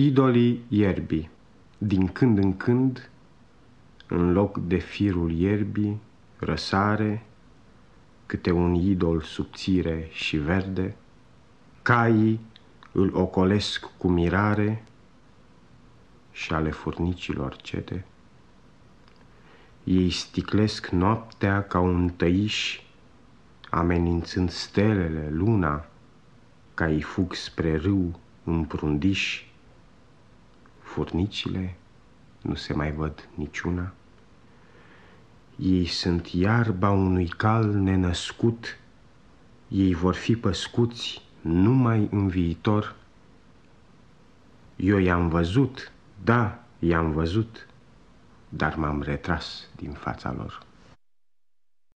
Idolii ierbii Din când în când, în loc de firul ierbii, răsare câte un idol subțire și verde, caii îl ocolesc cu mirare și ale furnicilor cete. Ei sticlesc noaptea ca un tăiș, amenințând stelele, luna, ca îi fug spre râu împrundiși, furnicile nu se mai văd niciuna. Ei sunt iarba unui cal nenăscut, ei vor fi păscuți numai în viitor. Eu i-am văzut, da, i-am văzut, dar m-am retras din fața lor.